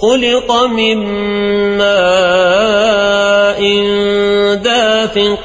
خلق من ماء دافق.